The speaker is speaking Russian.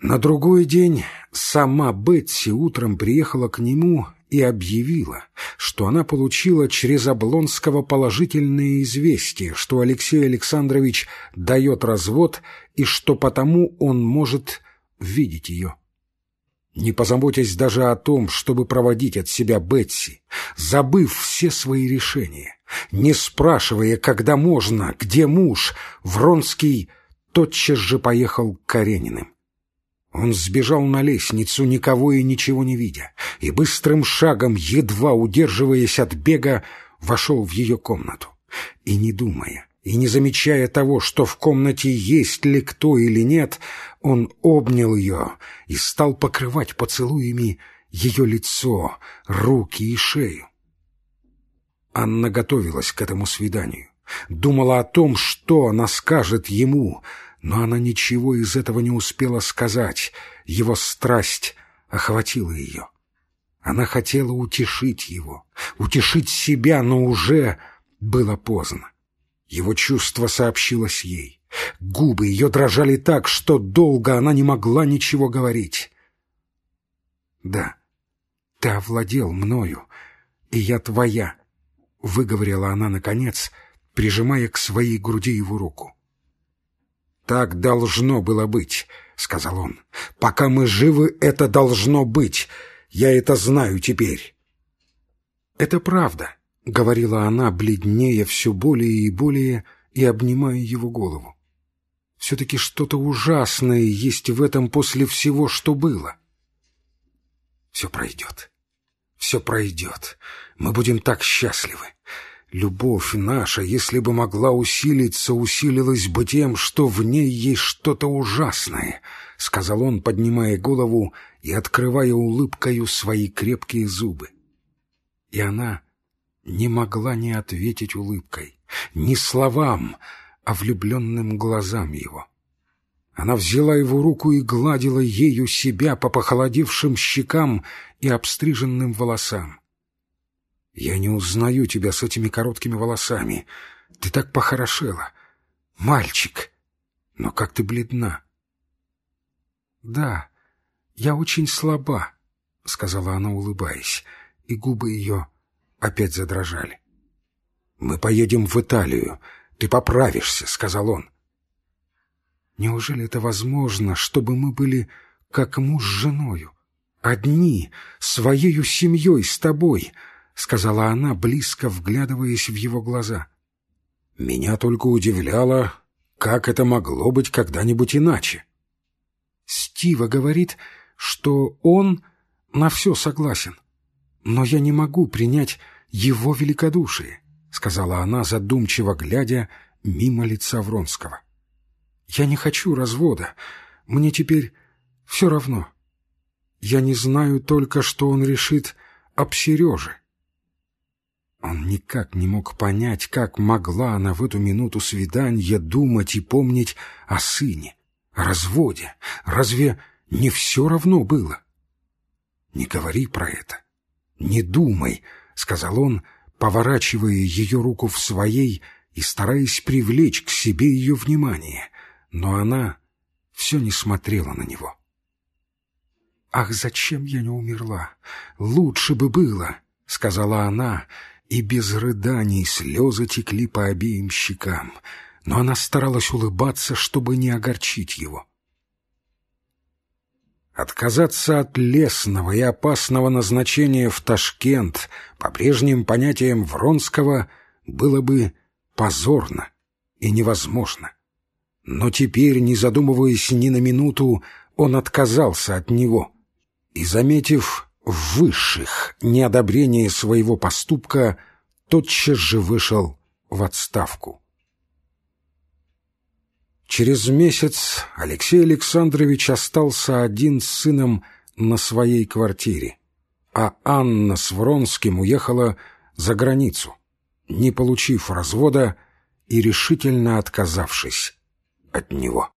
На другой день сама Бетси утром приехала к нему и объявила, что она получила через Облонского положительное известие, что Алексей Александрович дает развод и что потому он может видеть ее. Не позаботясь даже о том, чтобы проводить от себя Бетси, забыв все свои решения, не спрашивая, когда можно, где муж, Вронский тотчас же поехал к Карениным. Он сбежал на лестницу, никого и ничего не видя, и быстрым шагом, едва удерживаясь от бега, вошел в ее комнату. И не думая, и не замечая того, что в комнате есть ли кто или нет, он обнял ее и стал покрывать поцелуями ее лицо, руки и шею. Анна готовилась к этому свиданию, думала о том, что она скажет ему — но она ничего из этого не успела сказать. Его страсть охватила ее. Она хотела утешить его, утешить себя, но уже было поздно. Его чувство сообщилось ей. Губы ее дрожали так, что долго она не могла ничего говорить. «Да, ты овладел мною, и я твоя», — выговорила она наконец, прижимая к своей груди его руку. «Так должно было быть», — сказал он. «Пока мы живы, это должно быть. Я это знаю теперь». «Это правда», — говорила она, бледнее все более и более и обнимая его голову. «Все-таки что-то ужасное есть в этом после всего, что было». «Все пройдет. Все пройдет. Мы будем так счастливы. Любовь наша, если бы могла усилиться, усилилась бы тем, что в ней есть что-то ужасное, — сказал он, поднимая голову и открывая улыбкою свои крепкие зубы. И она не могла не ответить улыбкой, ни словам, а влюбленным глазам его. Она взяла его руку и гладила ею себя по похолодевшим щекам и обстриженным волосам. Я не узнаю тебя с этими короткими волосами. Ты так похорошела. Мальчик! Но как ты бледна!» «Да, я очень слаба», — сказала она, улыбаясь, и губы ее опять задрожали. «Мы поедем в Италию. Ты поправишься», — сказал он. «Неужели это возможно, чтобы мы были как муж с женою, одни, своею семьей с тобой?» — сказала она, близко вглядываясь в его глаза. «Меня только удивляло, как это могло быть когда-нибудь иначе». Стива говорит, что он на все согласен, но я не могу принять его великодушие, — сказала она, задумчиво глядя мимо лица Вронского. «Я не хочу развода. Мне теперь все равно. Я не знаю только, что он решит об Сереже. Он никак не мог понять, как могла она в эту минуту свидания думать и помнить о сыне, о разводе. Разве не все равно было? «Не говори про это, не думай», — сказал он, поворачивая ее руку в своей и стараясь привлечь к себе ее внимание, но она все не смотрела на него. «Ах, зачем я не умерла? Лучше бы было», — сказала она, — и без рыданий слезы текли по обеим щекам, но она старалась улыбаться, чтобы не огорчить его. Отказаться от лесного и опасного назначения в Ташкент по прежним понятиям Вронского было бы позорно и невозможно. Но теперь, не задумываясь ни на минуту, он отказался от него и, заметив высших неодобрение своего поступка, тотчас же вышел в отставку. Через месяц Алексей Александрович остался один с сыном на своей квартире, а Анна с Вронским уехала за границу, не получив развода и решительно отказавшись от него.